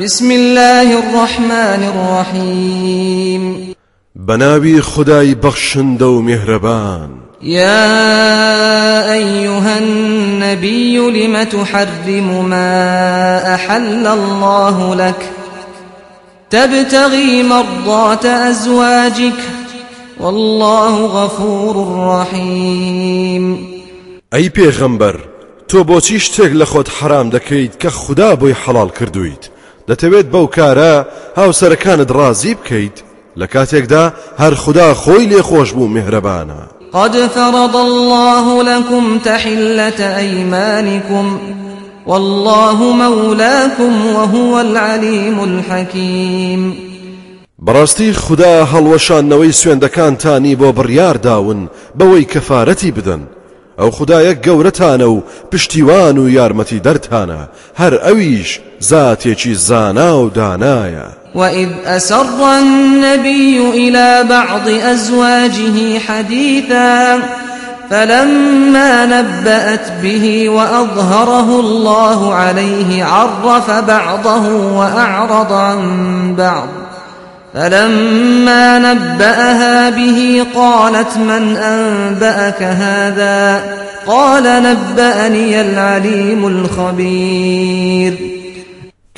بسم الله الرحمن الرحيم بناوي خداي بخشندو مهربان يا أيها النبي لم تحرم ما أحل الله لك تبتغي مرضات أزواجك والله غفور رحيم أي پیغمبر تو بۆچی شتێک لە خۆت حرام دەکەیت کە خوددا بۆی حەڵال کردویت دەتەوێت بەو کارە هاوسەرەکانت ڕازی بکەیت لە کاتێکدا هەر خوددا خۆی لێ خۆش بوو میهرەبانە قد فرض الله لكم تحلة أيمانكم والله مولاكم وهو العليم الحكيم. بەڕاستی خوددا هەڵوەشانەوەی سوێندەکانتانی بۆ بڕیار داون بەوەی کەفاەتی بدەن ئەو خدایە گەورەتانە و پشتیوان و یارمەتی دەرتانە. هەر ئەویش زاتێکی زانا و دانایە. وإذ أسر النبي إلى بعض أزواجه حديثا فلما نبأت به وأظهره الله عليه عرف بعضه وأعرض عن بعض. فلما نبأها به قالت من أنبأك هذا؟ قال نبأني العليم الخبير.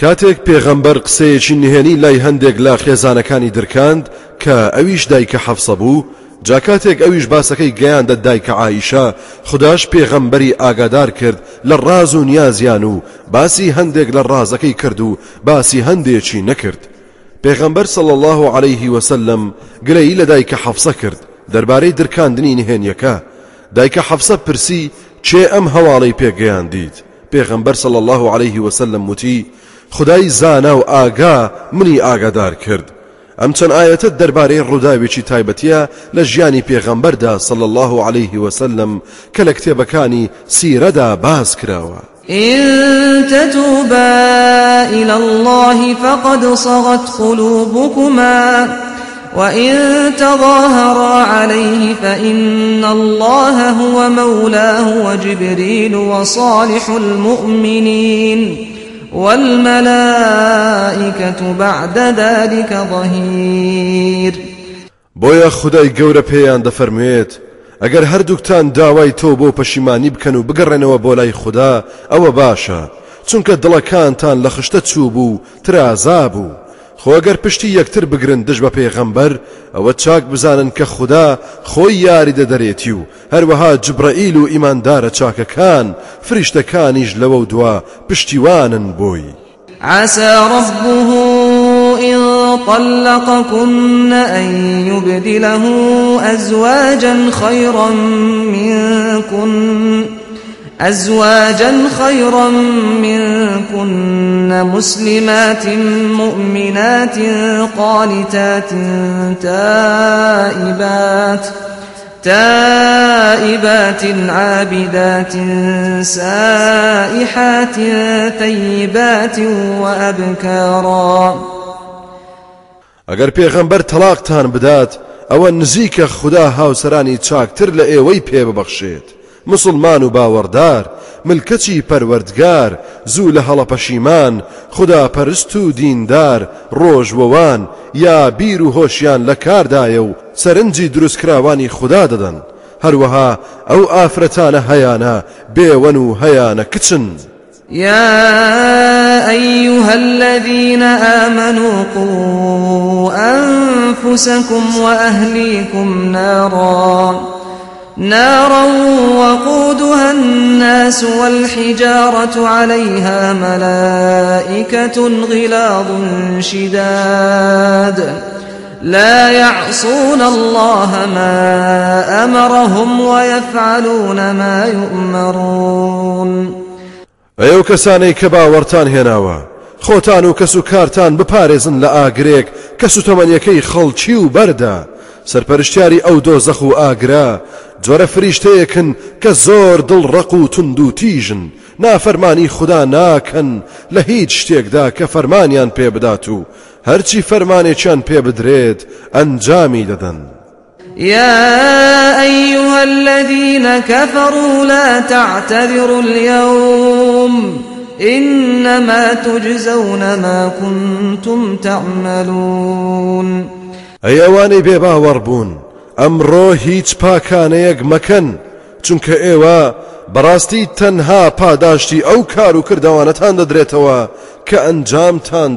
کاتێک پێغەمبەر قسەیەکی نهێنی لای هەندێک لا خێزانەکانی درکاند کە ئەویش دایکە حەفسە بوو جا کاتێک ئەویش باسەکەی گەیاندە دایکە عیشا خداش پێغەمبەری ئاگادار کرد لە ڕاز و نیازیان و باسی هەندێک لە ڕازەکەی کرد و باسی هەندێکی نەکرد. پێغەمبەر صلی الله عليه وسلم گلەی لە دایکە حەفسە کرد. دەربارەی درکاندنی نهێنیەکە. دایکە حەفسە پرسی چێ ئەم هەواڵەی پێگەیاندیت پێغەمبەر صلی الله عليه وسلم وتی خدای زانا و ئاگا منی ئاگادار کرد. ئەم چەند ئاەتە دەربارەی ڕووداوێکی تایبەتە لە ژیانی پێغەمبەردا صلی الله عليه وسلم کە لە کتێبەکانی سیرەدا باز کراوە. إن تتوبا إلى الله فقد صغت قلوبكما وإن تظاهرا عليه فإن الله هو مولاه وجبريل وصالح المؤمنين والملائكة بعد ذلك ظهير. بۆیە خدای گەورە پێیان دەفەرموێت ئەگەر هەردووکتان داوای تۆ بۆ پەشیمانی بکەن و بگەڕێنەوە بۆ لای خوددا ئەوە باشە. چونکە دڵەکانتان لە خشتە چوو بوو ترازا بوو. خۆگەر پشتی یەکتر بگرن دژ بە پێغەمبەر ئەوە چاک بزانن کە خوددا خۆی یاری دەدەرێتی و هەروەها جبرائیل و ئیماندارە چاکەکان فریشتەکانیش لەوە دوا پشتیوانن بۆی. ربه إن طلقكن أن يبدله أزواجا خيرا منكن أزواجا خيرا منكن مسلمات مؤمنات قانتات تائبات تائبات عابدات سائحات ثيبات وأبكارا. ئەگەر پێغەمبەر تەلاقتان بدات ئەوە نزیکە خوددا هاوسەرانی چاکتر لە ئێوەی پێ ببەخشێت مسلمان و باوەڕدار ملکەچی پەروەردگار زوو لە هەڵە پەشیمان خدا پەرست و دیندار ڕۆژوەوان یا بیر و هۆشیان لە کاردایە و سەرنجی دروستکراوانی خدا دەدەن هەروەها ئەو ئافرەتانە هەیانە بێوەن و هەیانە کچن. يا أيها الذين آمنوا قوا أنفسكم وأهليكم نارا. نارا وقودها الناس والحجارة عليها ملائكة غلاظ شداد. لا يعصون الله ما أمرهم ويفعلون ما يؤمرون. ئەو کەسانەی کە باوەڕتان هێناوە خۆتان و کەس و کارتان بپارێزن لە ئاگرێک کەس و تەمەنیەکەی خەڵکی و بەردا سەرپەرشتیاری ئەو دۆزەخ و ئاگرا جۆرە فریشتەیەکن کە زۆر دڵڕق و تند و تیژن نافەرمانی خوددا ناکەن لە هیچ شتێکدا کە فەرمانیان پێ بدات و هەرچی فەرمانێکیان پێ بدرێت ئەنجامی دەدەن. يا أيها الذين كفروا لا تعتذروا اليوم إنما تجزون ما كنتم تعملون ئەی ئەوانەی بێباوەڕ بوون ئەمڕۆ هیچ پاکانەیەک مەکەن چونکە ئێوە بەڕاستی تەنها پاداشتی ئەو کار و کردوانەتان دەدرێتەوە کە ئەنجامتان.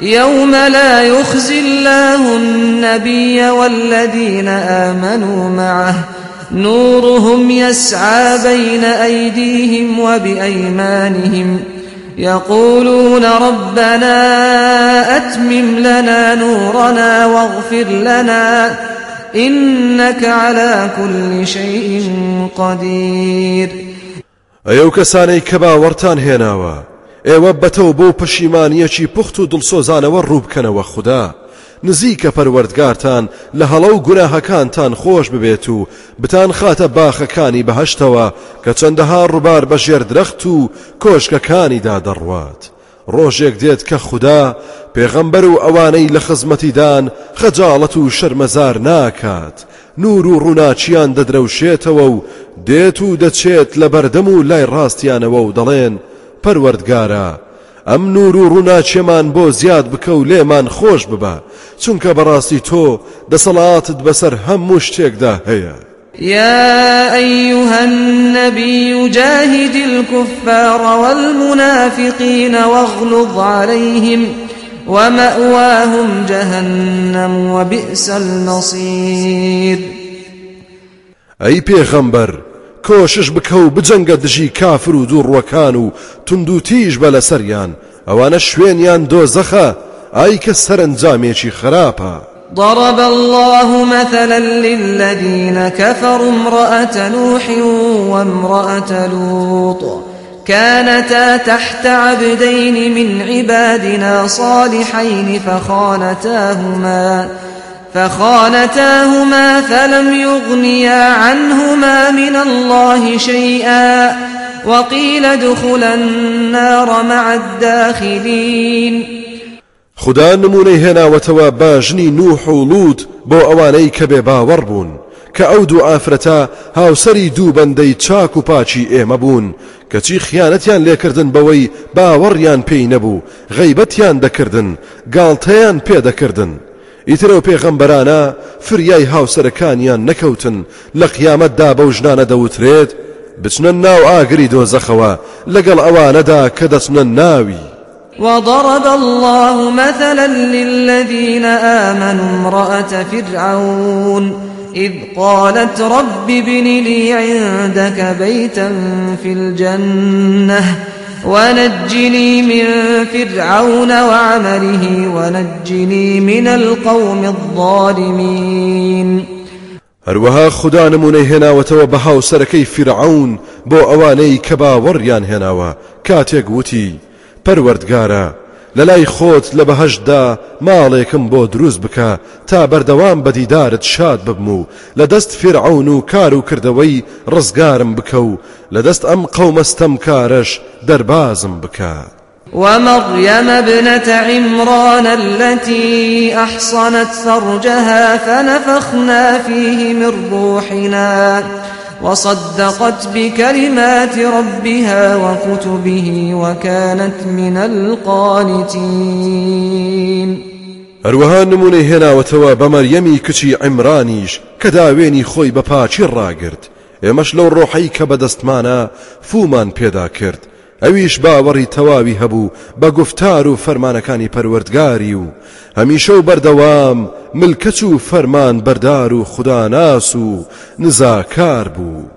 يوم لا يخزي الله النبي والذين آمنوا معه. نورهم يسعى بين أيديهم وبأيمانهم. يقولون ربنا أتمم لنا نورنا واغفر لنا. إنك على كل شيء قدير. ئەو کەسانەی کە باوەڕتان هێناوە ئێوە بەتەو بۆ پەشیمانیەکی پوخت و دڵسۆزانەوە ڕووبکەنەوە خوددا. نزیکە پەروەردگارتان لە هەڵە و گوناهەکانتان خۆش ببێت و بتان خاتە باخەکانی بەهشتەوە کە چەندەها ڕووبار بەژێر درەخت و کۆشکەکانیدا دەڕوات ڕۆژێک دێت کە خوددا پێغەمبەر و ئەوانەی لە خزمەتیدان خەجاڵەت و شەرمەزار ناکات. نور و ڕووناچیان دەدرەوشێتەوە و دێت و دەچێت لە بەردەم و لای ڕاستیانەوە و دەڵێن پەروەردگارە. ئەم نور و ڕووناچێمان بۆ زیاد بکە و لێمان خۆش ببە. چونکە بەڕاستی تۆ دەسەڵاتت بەسەر هەموو شتێکدا هەیە. يا أيها النبي جاهد الكفار والمنافقين واغلظ عليهم ومأواهم جهنم وبئس المصير. أي پیغمبر کۆشش بکە و بجەنگە دژی کافر و دووڕوەکان و تونند و تیژ بە لەسەریان ئەوانە شوێنیان دۆزەخە ئای کە سەرنجامێکی خراپە. ضرب الله مثلا للذين كفروا امرأة نوح وامرأة لوط. كانتا تحت عبدين من عبادنا صالحين فخانتاهما. فخانتاهما فلم يغنيا عنهما من الله شيئا وقيل ادخلا النار مع الداخلين. خدا هێناوەتەوە بە ژنی نوح و لوت بۆ ئەوانەی کە بێ باوەڕ بوون کە ئەو دوو ئافرەتە هاوسری دوو بەندەی چاک و پاچی ئێمە بوون کەچی خیانەتیان لێکردن بەوەی باوەڕیان پێی نەبوو ئیترەوە پێغەمبەرانە فریای هاوسەرەکانیان نەکەوتن. لە قیامەتدا بەو ژنانە دەوترێت بچنە ناو ئاگری دۆزەخەوە لەگەڵ ئەوانەدا کە دەچنە ناوی. وضرب الله مثلا للذين آمنوا امرأة فرعون إذ قالت رب ابن لي عندك بيتا في الجنة. ونجني من فرعون وعمله ونجني من القوم الظالمين. هەروەها خدا نمونەی هێناوەتەوە بە هاوسەرەکەی فرعون بۆ ئەوانەی کە باوەڕیان هێناوە کاتێک وتی پەروەردگارە لە لای خۆت لە بەهشدا ماڵێکم بۆ دروست بکە تا بەردەوام بەدیدارت شاد ببم و لە دەست فرعون و کار و کردەوەی ڕزگارم بکە و لە دەست ئەم قەومەستەم کارش دەربازم بکە. ومريم ابنة عمران التي أحصنت فرجها فنفخنا فيه من روحنا. وصدقت بكلمات ربها وكتبه وكانت من القانتين. هەروەها نمونەی هێناوەتەوە بە مەریەمی کچی عیمرانیش کە داوێنی خۆی بە پاچی ڕاگرت ئێمەش لەو ڕۆحەی فومان پێدا کرد. ئەویش باوەڕی تەواوی هەبوو بە گفتار و فەرمانەکانی پەروەردگاری و هەمیشە و بەردەوام ملکەچ و فەرمان بەردار و خوداناس و نزاکار بوو.